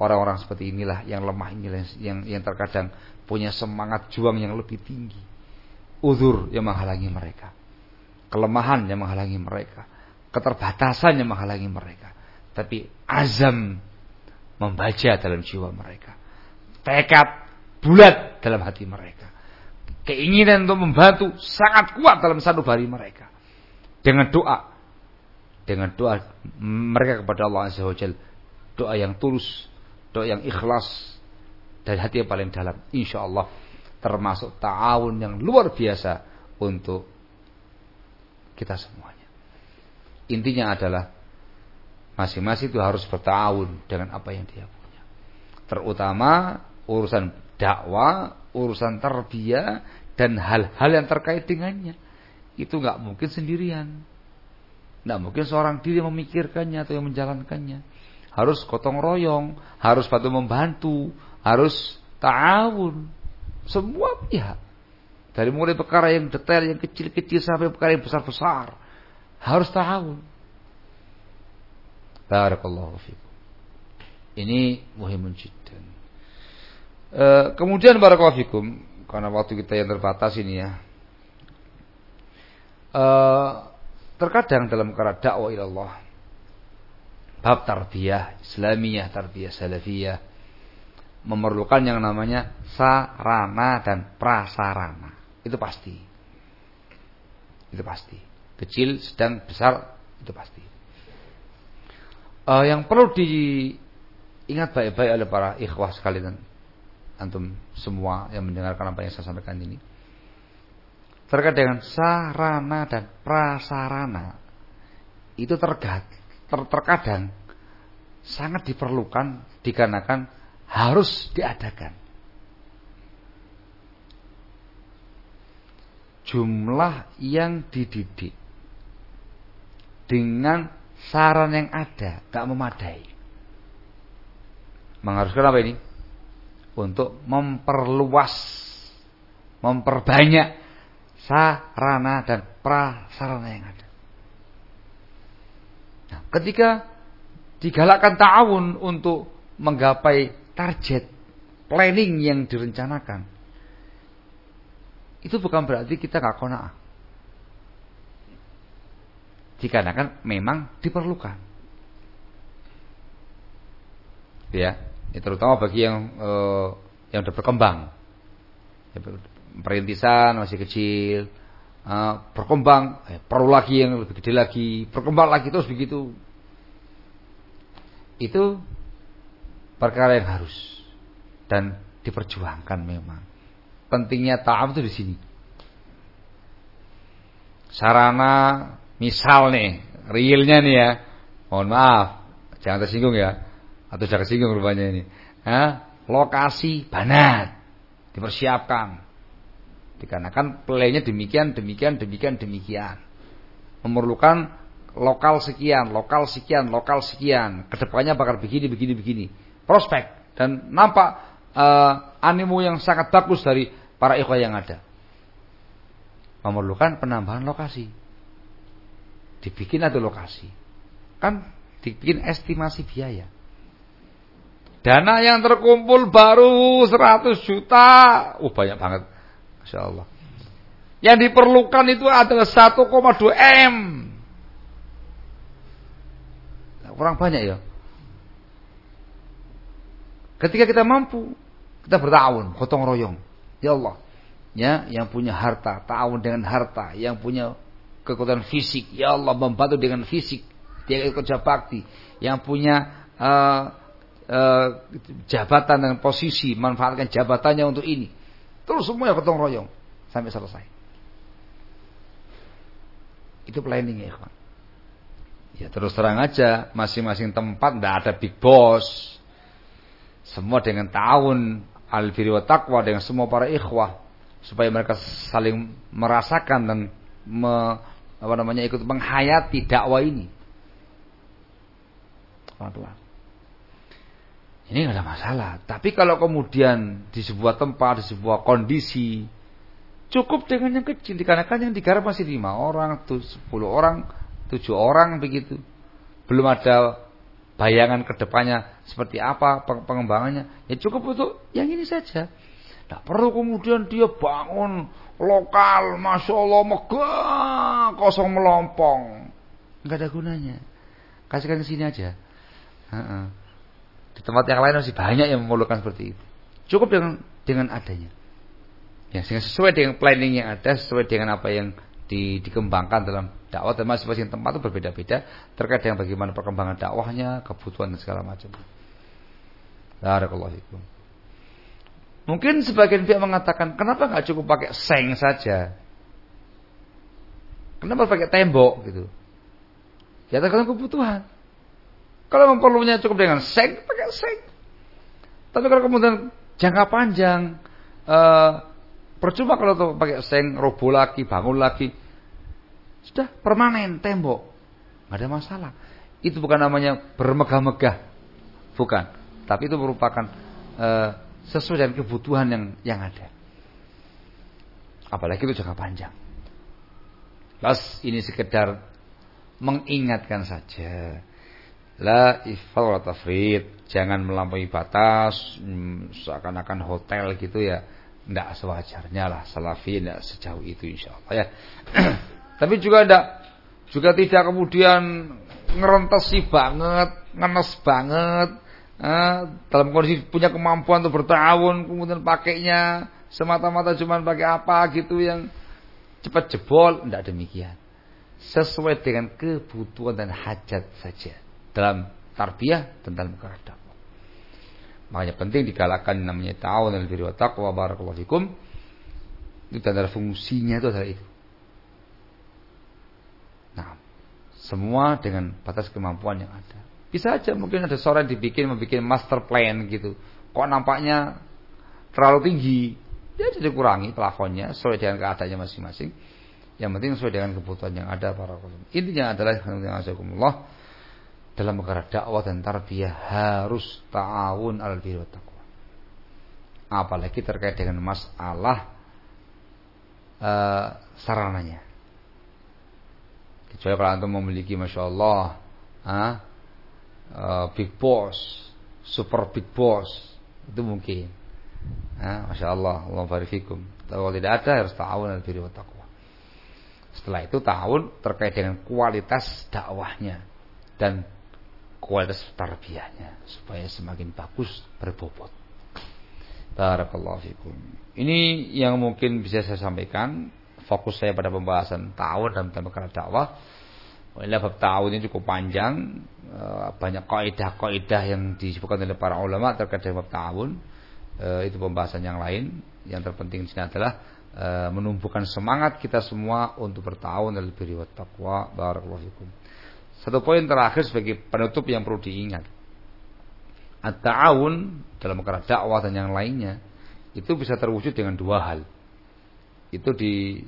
Orang-orang seperti inilah yang lemah inilah yang yang terkadang punya semangat juang yang lebih tinggi. Uzur yang menghalangi mereka. Kelemahan yang menghalangi mereka. Keterbatasan yang menghalangi mereka. Tapi azam membaca dalam jiwa mereka. Tekad bulat dalam hati mereka. Keinginan untuk membantu sangat kuat dalam satu hari mereka. Dengan doa dengan doa mereka kepada Allah Azza wa Jal. Doa yang tulus, doa yang ikhlas dari hati yang paling dalam. Insya Allah termasuk ta'awun yang luar biasa untuk kita semuanya. Intinya adalah masing-masing itu harus bertahun dengan apa yang dia punya. Terutama urusan dakwah, urusan tarbiyah dan hal-hal yang terkait dengannya. Itu nggak mungkin sendirian. Tidak mungkin seorang diri memikirkannya atau yang menjalankannya. Harus gotong royong, harus bantu membantu, harus ta'awun. Semua pihak. Dari mulai perkara yang detail, yang kecil-kecil sampai perkara yang besar-besar. Harus ta'awun. Barakallahu fikum. Ini muhimun jiddan. E, kemudian barakallahu fikum, karena waktu kita yang terbatas ini ya. E, Terkadang dalam perkara dakwah Allah bab tarbiyah Islamiyah, tarbiyah salafiyah memerlukan yang namanya sarana dan prasarana. Itu pasti. Itu pasti. Kecil, sedang, besar, itu pasti. Uh, yang perlu diingat baik-baik oleh para ikhwah sekalian antum semua yang mendengarkan apa yang saya sampaikan ini terkait dengan sarana dan prasarana itu tergad, ter, terkadang sangat diperlukan dikarenakan harus diadakan. Jumlah yang dididik dengan saran yang ada gak memadai. Mengharuskan apa ini? Untuk memperluas, memperbanyak sarana dan prasarana yang ada. Nah, ketika digalakkan ta'awun untuk menggapai target planning yang direncanakan, itu bukan berarti kita nggak kona'ah. Dikarenakan memang diperlukan. Ya, terutama bagi yang uh, yang sudah berkembang. Ya, perintisan masih kecil, uh, berkembang, eh, perlu lagi yang lebih gede lagi, berkembang lagi terus begitu. Itu perkara yang harus dan diperjuangkan memang. Pentingnya ta'am itu di sini. Sarana misal nih, realnya nih ya. Mohon maaf, jangan tersinggung ya. Atau jangan tersinggung rupanya ini. Hah? Lokasi banat dipersiapkan Dikarenakan playnya demikian, demikian, demikian, demikian. Memerlukan lokal sekian, lokal sekian, lokal sekian. Ke depannya bakal begini, begini, begini. Prospek dan nampak uh, animo yang sangat bagus dari para ikhwah yang ada. Memerlukan penambahan lokasi. Dibikin ada lokasi. Kan dibikin estimasi biaya. Dana yang terkumpul baru 100 juta. Oh banyak banget. Masya Allah. Yang diperlukan itu adalah 1,2 M. Kurang banyak ya. Ketika kita mampu, kita bertawun, gotong royong. Ya Allah, ya yang punya harta, ta'awun dengan harta, yang punya kekuatan fisik, ya Allah membantu dengan fisik, dia ikut bakti, yang punya uh, uh, jabatan dan posisi, manfaatkan jabatannya untuk ini. Terus semuanya gotong royong sampai selesai. Itu planning ya, ikhwan. Ya terus terang aja, masing-masing tempat tidak ada big boss. Semua dengan tahun wa taqwa dengan semua para ikhwah supaya mereka saling merasakan dan me, apa namanya ikut menghayati dakwah ini. Ini nggak ada masalah. Tapi kalau kemudian di sebuah tempat, di sebuah kondisi, cukup dengan yang kecil. Dikarenakan yang digarap masih lima orang, sepuluh orang, tujuh orang begitu. Belum ada bayangan ke depannya seperti apa pengembangannya. Ya cukup untuk yang ini saja. Tidak perlu kemudian dia bangun lokal, masya Allah megah, kosong melompong. Nggak ada gunanya. Kasihkan ke sini aja. Di tempat yang lain masih banyak yang memerlukan seperti itu. Cukup dengan dengan adanya. Ya, sehingga sesuai dengan planning yang ada, sesuai dengan apa yang di, dikembangkan dalam dakwah dan masing-masing tempat itu berbeda-beda terkait dengan bagaimana perkembangan dakwahnya, kebutuhan dan segala macam. Barakallahu fikum. Mungkin sebagian pihak mengatakan, kenapa nggak cukup pakai seng saja? Kenapa pakai tembok gitu? Ya tergantung kebutuhan. Kalau memang perlunya cukup dengan seng, pakai seng. Tapi kalau kemudian jangka panjang, uh, percuma kalau pakai seng, roboh lagi, bangun lagi. Sudah permanen tembok. Nggak ada masalah. Itu bukan namanya bermegah-megah. Bukan. Tapi itu merupakan uh, sesuai dengan kebutuhan yang yang ada. Apalagi itu jangka panjang. Plus ini sekedar mengingatkan saja La ifal wa tafrid. Jangan melampaui batas. Hmm, seakan-akan hotel gitu ya. Tidak sewajarnya lah. Salafi tidak sejauh itu insya Allah ya. Tapi juga tidak juga tidak kemudian ngerentesi banget, ngenes banget. Eh, dalam kondisi punya kemampuan untuk bertahun kemudian pakainya semata-mata cuma pakai apa gitu yang cepat jebol tidak demikian sesuai dengan kebutuhan dan hajat saja dalam tarbiyah dan dalam keadaan Makanya penting digalakkan namanya ta'awun dan birri wa taqwa barakallahu fikum. Itu adalah fungsinya itu adalah itu. Nah, semua dengan batas kemampuan yang ada. Bisa aja mungkin ada seorang dibikin membuat master plan gitu. Kok nampaknya terlalu tinggi, ya jadi kurangi plafonnya sesuai dengan keadaannya masing-masing. Yang penting sesuai dengan kebutuhan yang ada para Intinya adalah azakumullah dalam perkara dakwah dan tarbiyah harus ta'awun al birri taqwa. Apalagi terkait dengan masalah uh, sarananya. Kecuali kalau antum memiliki masya Allah, uh, uh, big boss, super big boss, itu mungkin. Uh, masya Allah, Allah barifikum. Kalau tidak ada harus ta'awun al birri taqwa. Setelah itu tahun terkait dengan kualitas dakwahnya dan kualitas tarbiyahnya supaya semakin bagus berbobot. Barakallahu fikum. Ini yang mungkin bisa saya sampaikan. Fokus saya pada pembahasan tahun dan perkara dakwah. Wala bab tahun ini cukup panjang, eh, banyak kaidah-kaidah yang disebutkan oleh para ulama terkait dengan bab tahun. Eh, itu pembahasan yang lain. Yang terpenting di sini adalah eh, menumbuhkan semangat kita semua untuk bertahun dan lebih riwayat taqwa. Barakallahu fikum. Satu poin terakhir sebagai penutup yang perlu diingat. At-ta'awun dalam perkara dakwah dan yang lainnya itu bisa terwujud dengan dua hal. Itu di,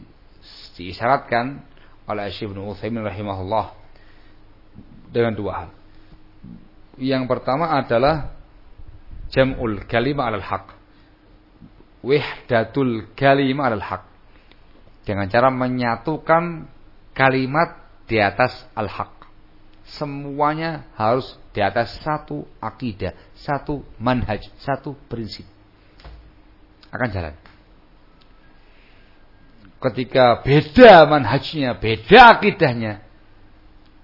diisyaratkan oleh Syekh Ibnu Utsaimin rahimahullah dengan dua hal. Yang pertama adalah jam'ul kalimah alal haq. Wihdatul kalimah alal haq. Dengan cara menyatukan kalimat di atas al-haq semuanya harus di atas satu akidah, satu manhaj, satu prinsip. Akan jalan. Ketika beda manhajnya, beda akidahnya,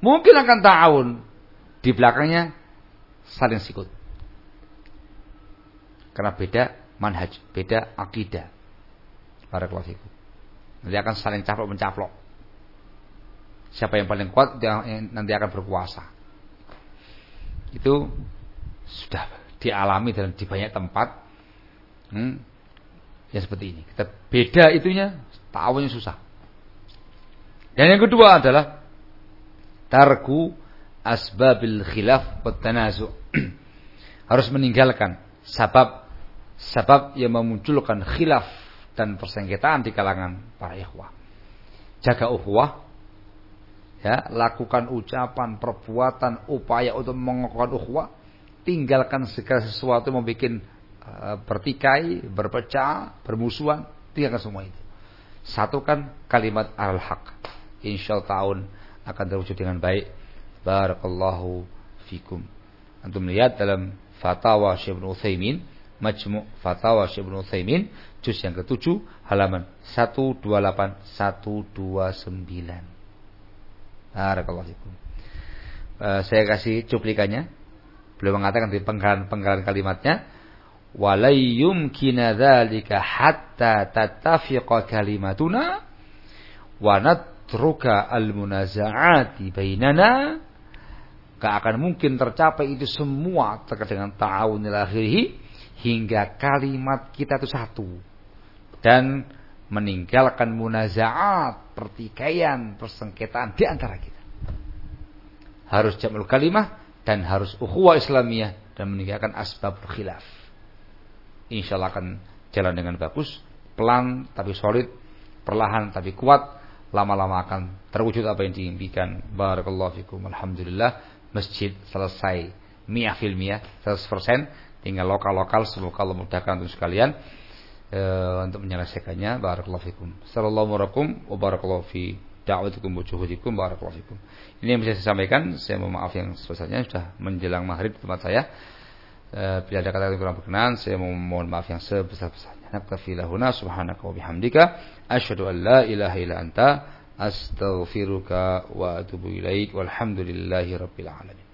mungkin akan tahun di belakangnya saling sikut. Karena beda manhaj, beda akidah. Barakallahu fikum. Nanti akan saling caplok mencaplok. Siapa yang paling kuat yang nanti akan berkuasa. Itu sudah dialami dalam di banyak tempat. Hmm, ya seperti ini. Kita beda itunya, tahunya susah. Dan yang kedua adalah tarku asbabil khilaf wa tanazu. Harus meninggalkan sebab sebab yang memunculkan khilaf dan persengketaan di kalangan para ikhwah. Jaga ukhuwah, ya, lakukan ucapan, perbuatan, upaya untuk mengokohkan ukhuwah, tinggalkan segala sesuatu yang membuat uh, bertikai, berpecah, bermusuhan, tinggalkan semua itu. Satukan kalimat al-haq. Insya Allah tahun akan terwujud dengan baik. Barakallahu fikum. Antum lihat dalam fatwa Syekh Utsaimin Majmu' Fatawa Syekh Ibnu Utsaimin juz yang ke-7 halaman 128 129. Barakallahu fikum. Uh, saya kasih cuplikannya. Beliau mengatakan di penggalan-penggalan kalimatnya walai yumkina dzalika hatta tattafiqa kalimatuna wa natruka al-munaza'ati bainana Gak akan mungkin tercapai itu semua terkait dengan ta'awunil akhirih hingga kalimat kita itu satu dan meninggalkan munazaat, pertikaian, persengketaan di antara kita. Harus jamul kalimah dan harus ukhuwah Islamiyah dan meninggalkan asbab khilaf. Insya Allah akan jalan dengan bagus, pelan tapi solid, perlahan tapi kuat, lama-lama akan terwujud apa yang diimpikan. Barakallahu fikum. Alhamdulillah, masjid selesai. Miyah fil miyah, 100% tinggal lokal-lokal semoga Allah mudahkan untuk sekalian e, untuk menyelesaikannya barakallahu fikum sallallahu alaikum wa barakallahu da'watikum wa juhudikum ini yang bisa saya sampaikan saya mohon maaf yang sebesarnya sudah menjelang maghrib tempat saya bila ada kata-kata kurang berkenan saya mohon maaf yang sebesar-besarnya. Naktafi lahuna subhanaka wa bihamdika asyhadu an la ilaha illa anta astaghfiruka wa atubu ilaik walhamdulillahi rabbil alamin